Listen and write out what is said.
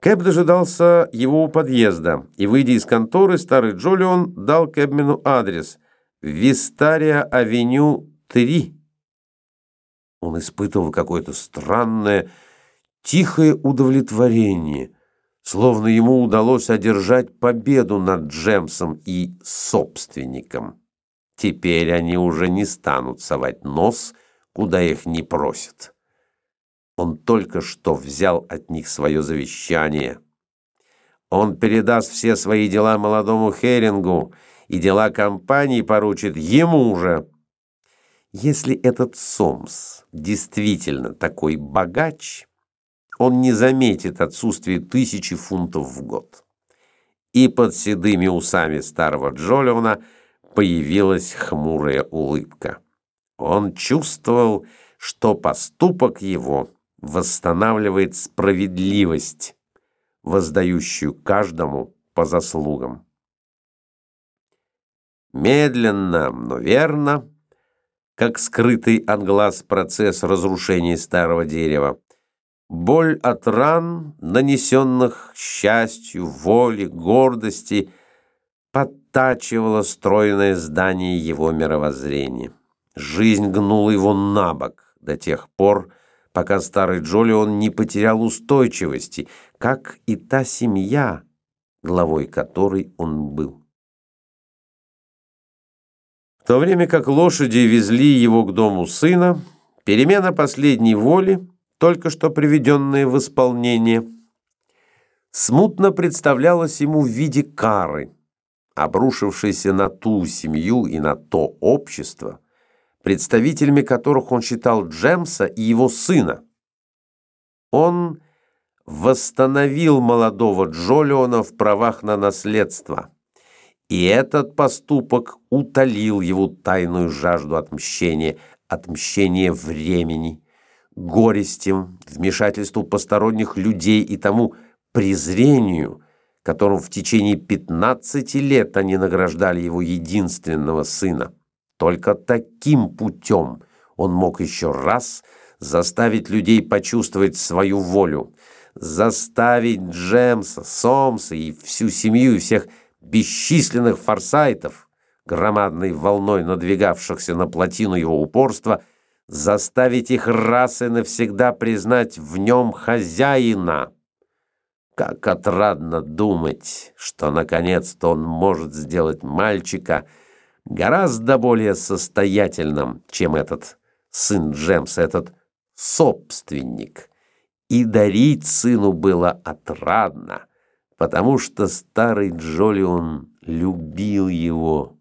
Кэб дожидался его у подъезда, и, выйдя из конторы, старый Джолион дал Кэбмену адрес «Вистария-авеню 3». Он испытывал какое-то странное, тихое удовлетворение, словно ему удалось одержать победу над Джемсом и собственником. Теперь они уже не станут совать нос, куда их не просят. Он только что взял от них свое завещание. Он передаст все свои дела молодому Херингу, и дела компании поручит ему же. Если этот Сомс действительно такой богач, он не заметит отсутствие тысячи фунтов в год. И под седыми усами старого Джолиона появилась хмурая улыбка. Он чувствовал, что поступок его восстанавливает справедливость, воздающую каждому по заслугам. Медленно, но верно, как скрытый от глаз процесс разрушения старого дерева, боль от ран, нанесенных счастью, воле, гордости, подтачивала стройное здание его мировоззрения. Жизнь гнула его на бок до тех пор, пока старый Джолион не потерял устойчивости, как и та семья, главой которой он был. В то время как лошади везли его к дому сына, перемена последней воли, только что приведенная в исполнение, смутно представлялась ему в виде кары, обрушившейся на ту семью и на то общество, представителями которых он считал Джемса и его сына. Он восстановил молодого Джолиона в правах на наследство, и этот поступок утолил его тайную жажду отмщения, отмщения времени, горестям, вмешательству посторонних людей и тому презрению, которым в течение 15 лет они награждали его единственного сына. Только таким путем он мог еще раз заставить людей почувствовать свою волю, заставить Джемса, Сомса и всю семью и всех бесчисленных форсайтов, громадной волной надвигавшихся на плотину его упорства, заставить их раз и навсегда признать в нем хозяина. Как отрадно думать, что наконец-то он может сделать мальчика — гораздо более состоятельным, чем этот сын Джемса, этот собственник. И дарить сыну было отрадно, потому что старый Джолион любил его.